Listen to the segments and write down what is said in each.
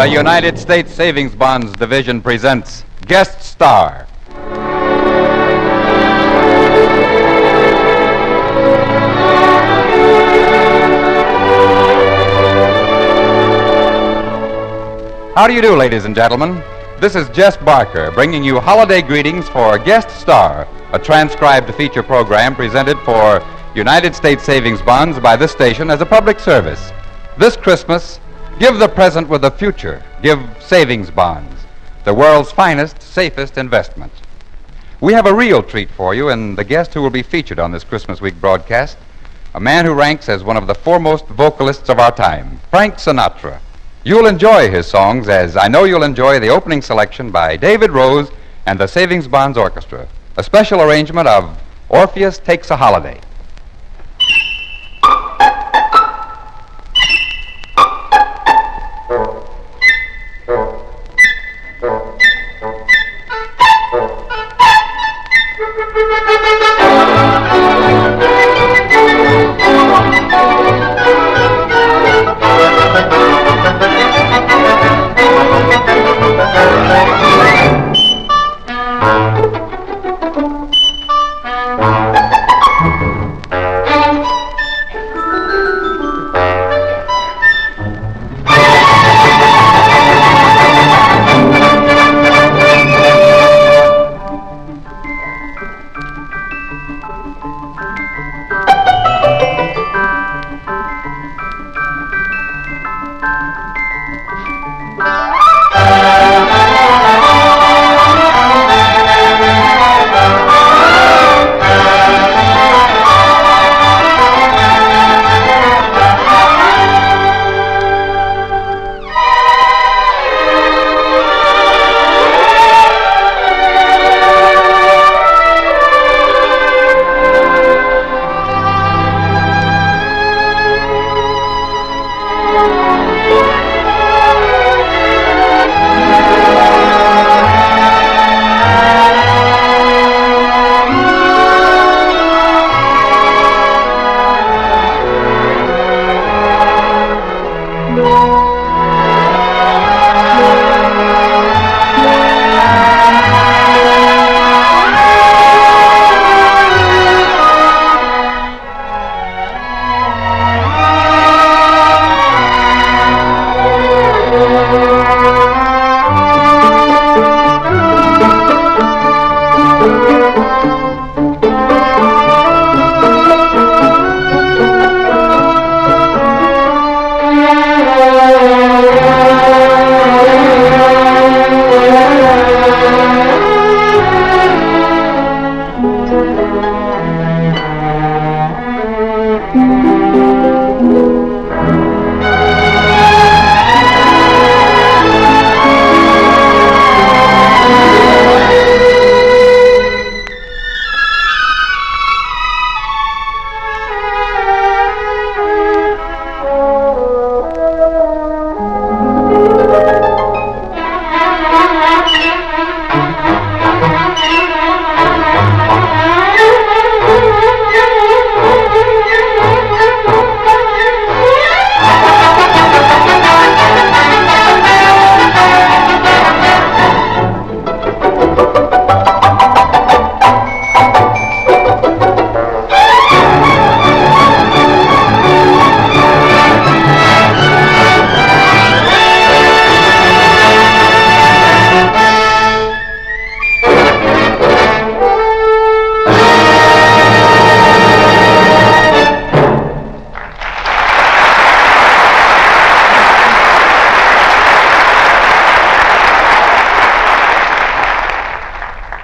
The United States Savings Bonds Division presents Guest Star. How do you do, ladies and gentlemen? This is Jess Barker bringing you holiday greetings for Guest Star, a transcribed feature program presented for United States Savings Bonds by this station as a public service. This Christmas, give the present with the future. Give savings bonds, the world's finest, safest investment. We have a real treat for you and the guest who will be featured on this Christmas week broadcast, a man who ranks as one of the foremost vocalists of our time, Frank Sinatra. You'll enjoy his songs as I know you'll enjoy the opening selection by David Rose and the Savings Bonds Orchestra, a special arrangement of Orpheus Takes a Holiday. Música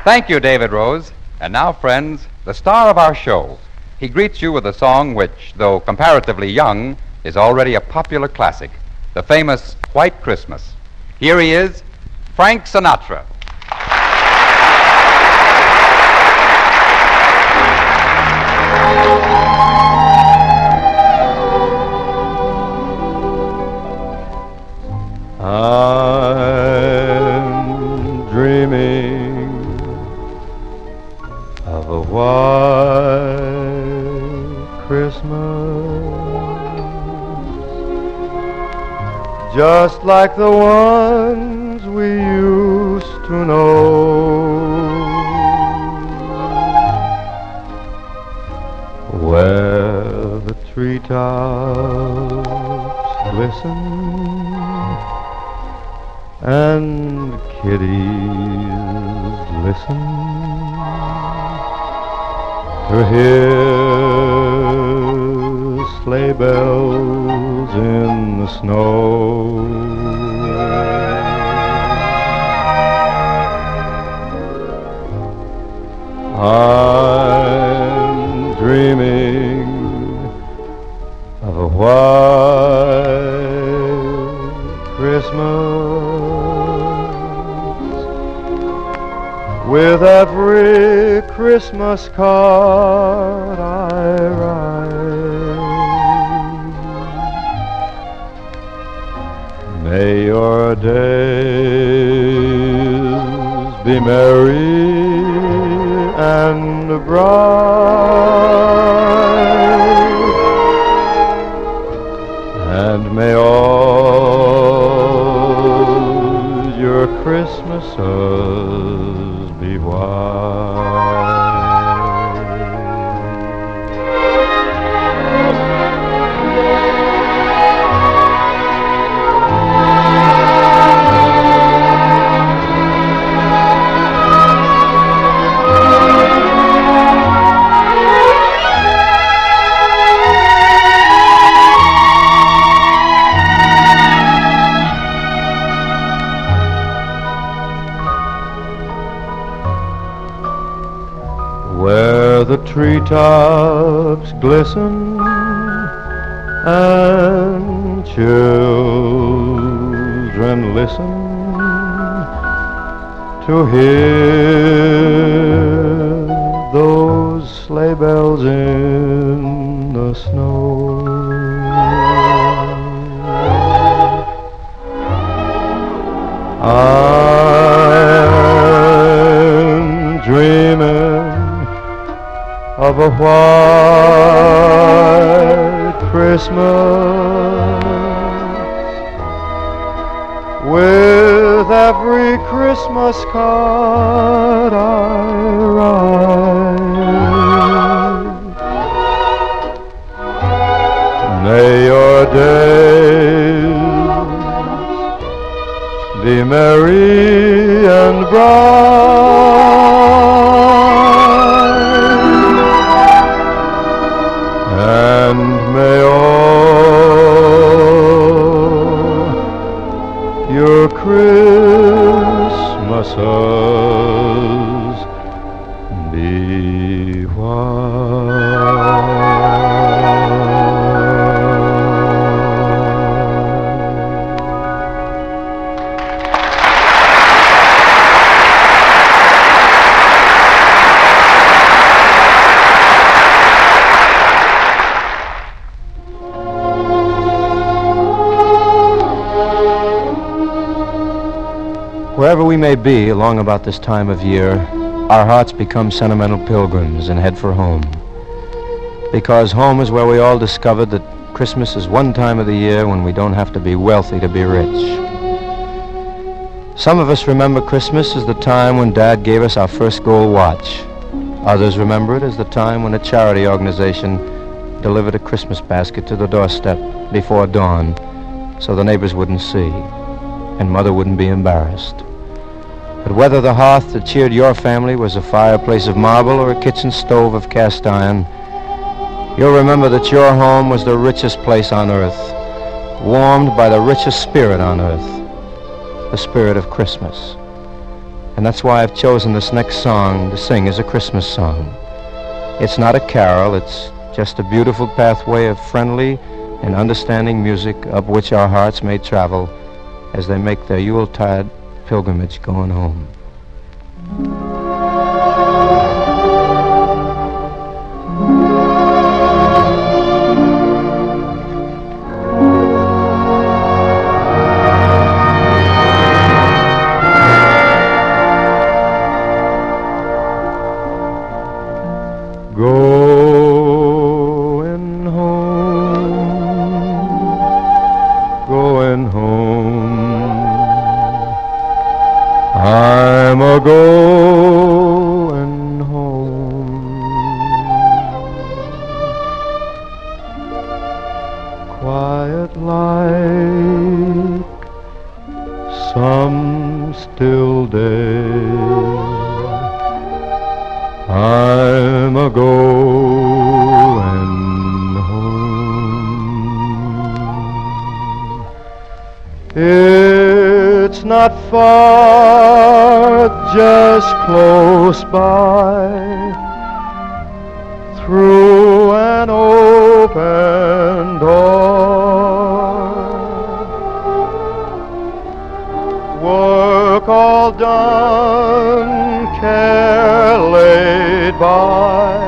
Thank you, David Rose. And now, friends, the star of our show. He greets you with a song which, though comparatively young, is already a popular classic the famous White Christmas. Here he is, Frank Sinatra. Just like the ones we used to know. Where the treetops glisten and kiddies listen to hear sleigh bells in the snow. Card I write. May your days be merry and bright, and may all your Christmases be white. Where the treetops glisten and children listen to hear those sleigh bells in the snow. I'm a white Christmas with every Christmas card I write. May your days be merry and bright, we may be along about this time of year, our hearts become sentimental pilgrims and head for home. Because home is where we all discovered that Christmas is one time of the year when we don't have to be wealthy to be rich. Some of us remember Christmas as the time when Dad gave us our first gold watch. Others remember it as the time when a charity organization delivered a Christmas basket to the doorstep before dawn so the neighbors wouldn't see and Mother wouldn't be embarrassed. But whether the hearth that cheered your family was a fireplace of marble or a kitchen stove of cast iron, you'll remember that your home was the richest place on earth, warmed by the richest spirit on earth, the spirit of Christmas. And that's why I've chosen this next song to sing as a Christmas song. It's not a carol, it's just a beautiful pathway of friendly and understanding music up which our hearts may travel as they make their Yuletide pilgrimage going home. Going home. Quiet like some still day. I'm a going home. It's not far, just close by, through an open door. Work all done, care laid by,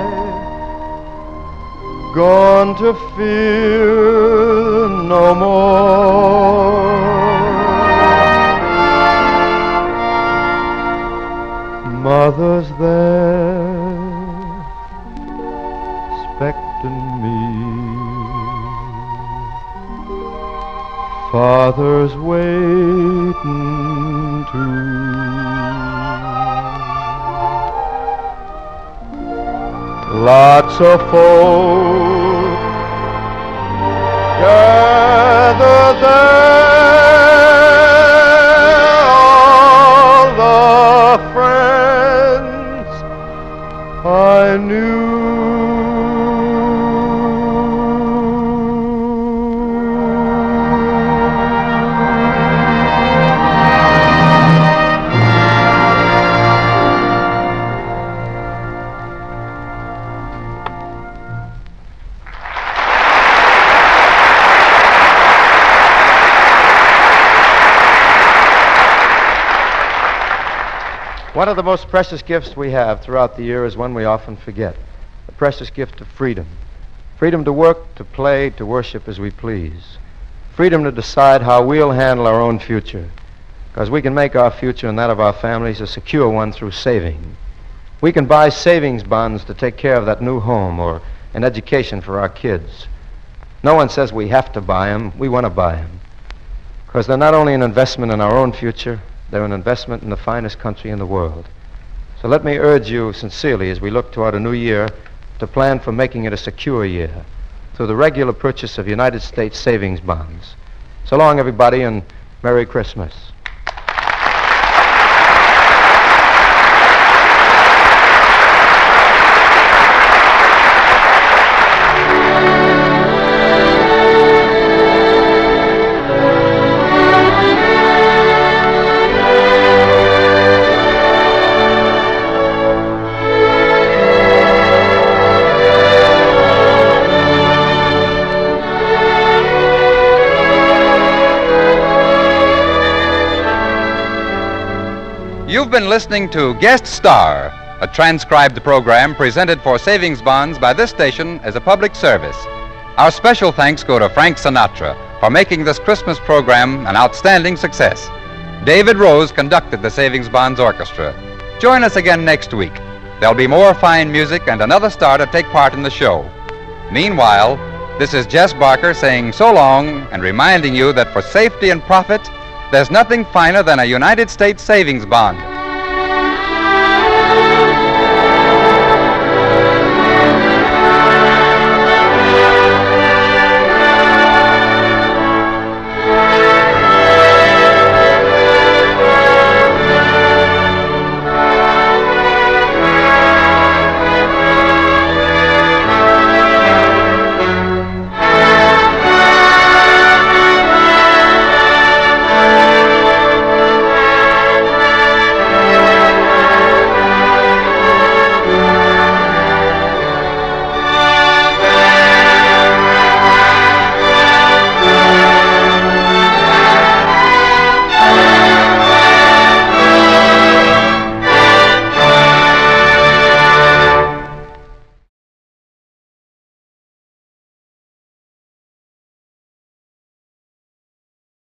gone to fear no more. Mother's there, expecting me. Father's waiting too. Lots of folk gather there, One of the most precious gifts we have throughout the year is one we often forget the precious gift of freedom. Freedom to work, to play, to worship as we please. Freedom to decide how we'll handle our own future. Because we can make our future and that of our families a secure one through saving. We can buy savings bonds to take care of that new home or an education for our kids. No one says we have to buy them. We want to buy them. Because they're not only an investment in our own future, they're an investment in the finest country in the world. So let me urge you sincerely as we look toward a new year to plan for making it a secure year through the regular purchase of United States savings bonds. So long, everybody, and Merry Christmas. You've been listening to Guest Star, a transcribed program presented for savings bonds by this station as a public service. Our special thanks go to Frank Sinatra for making this Christmas program an outstanding success. David Rose conducted the Savings Bonds Orchestra. Join us again next week. There'll be more fine music and another star to take part in the show. Meanwhile, this is Jess Barker saying so long and reminding you that for safety and profit, there's nothing finer than a United States savings bond.